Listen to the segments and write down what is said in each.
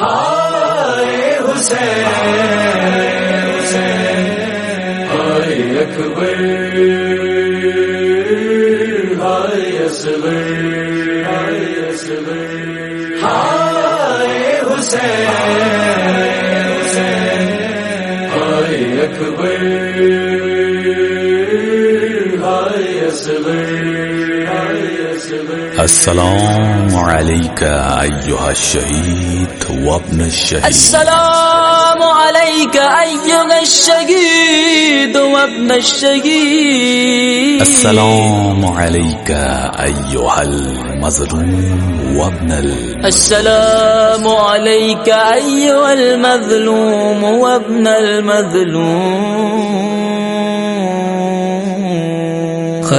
ہائے حسین ہائے اکبر ہائے اصغر ہائے اصغر ہائے حسین ہائے اکبر السلام عليك أيها الشهيد وابن الشهيد. السلام عليك أيها الشهيد وابن الشهيد. السلام عليك أيها المظلوم وابن ال... السلام عليك أيها المظلوم وابن المظلوم.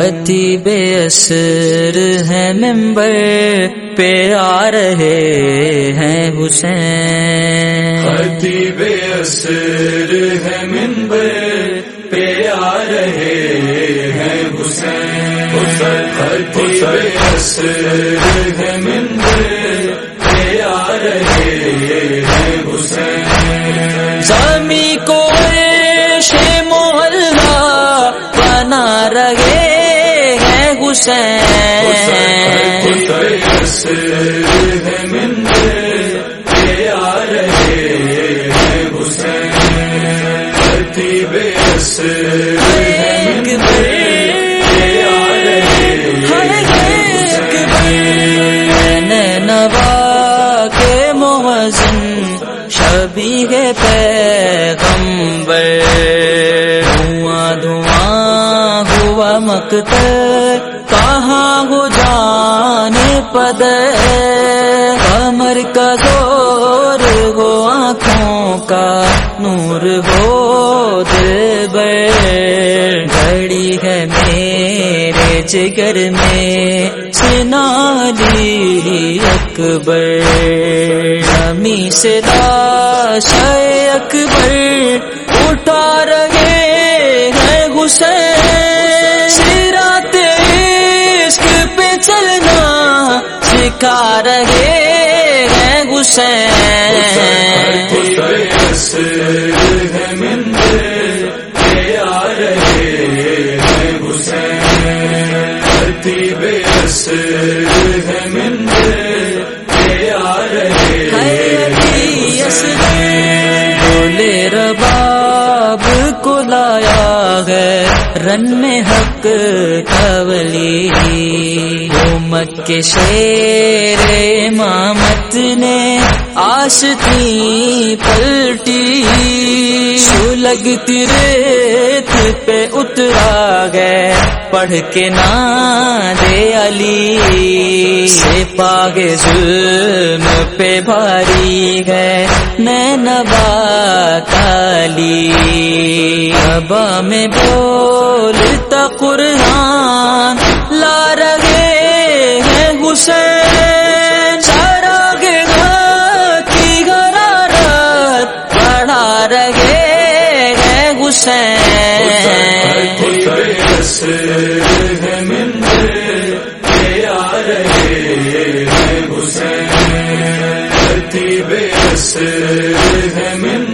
خطیب اسر ہے ممبر پہ آ رہے ہیں حسین۔ خطیب اسر ہے منبر پہ آ رہے ہیں حسین۔ ہے منبر حسین آ رہے حسین کے شبی ہے پیغمبر دھواں دھواں ہوا مقتل کہاں ہو جانے پدر کمر کا زور ہو آنکھوں کا، نور ہو دل بر گھڑی ہے میرے جگر میں سنالی اکبر۔ ہمی سے لاش اکبر، اٹھا رہے پہ آ رہے بولے رباب کو لایا ہے رن میں حق قولی امت کے شیر امامت نے آشتی پلٹی۔ سلگتی ریت پہ اترا گئے۔ پڑھ کے نا دے علی۔ سے پاگے ظلم پہ بھاری گئے۔ نینبا کالی ابا میں بولتا قرآن لا ہے منبر حسین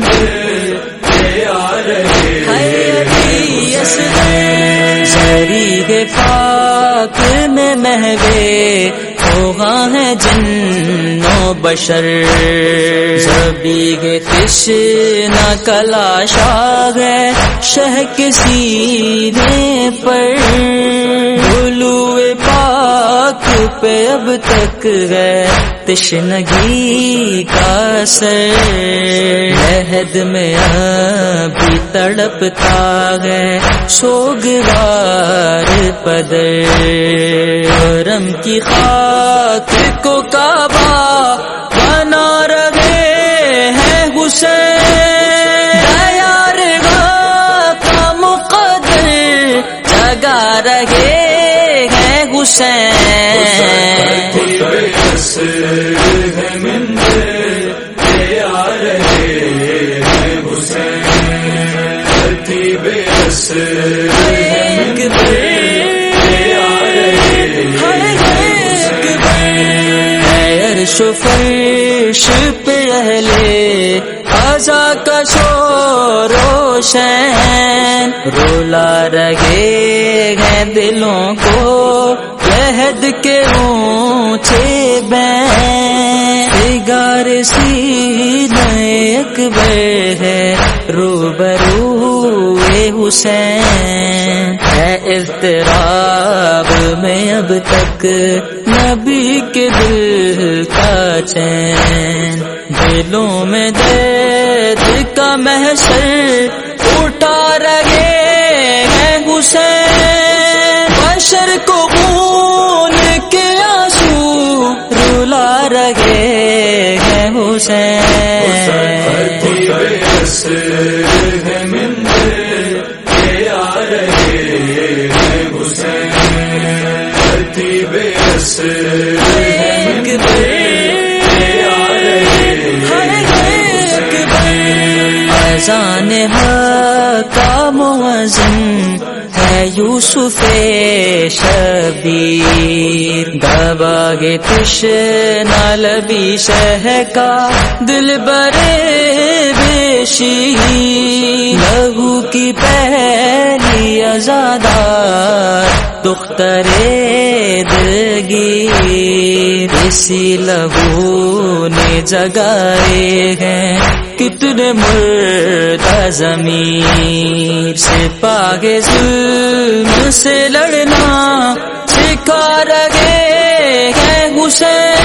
بشر۔ سبھی کے کش نہ کلا شاگ ہے شہ کے سینے پر۔ بلو پہ اب تک ہے تشنگی کا سر۔ عہد میں ابھی تڑپتا ہے سوگوار پدر۔ کرم کی خاک کو کعبہ بنا رہے ہیں حسین۔ جگا رہے حسین۔ ہے فرش پہ اہلے کا شور روشن رولا رگے ہیں دلوں کو لہد کے اونچے بین گار سی اکبر ہے، روبرو حسین۔ ہے اضطراب میں اب تک نبی کے دل کا چین۔ دلوں میں درد کا محشر اٹھا رہے اذان حق کا موزن ہے یوسف شبیر۔ گواہ تش نالبی شہ کا دل برے بیشی لہو کی پہلی ازادار دختر دگی اسی لہو نے جگائے ہیں کتنے مردہ زمین سے پاگے ظلم سے لڑنا سکھا رگے ہیں حسین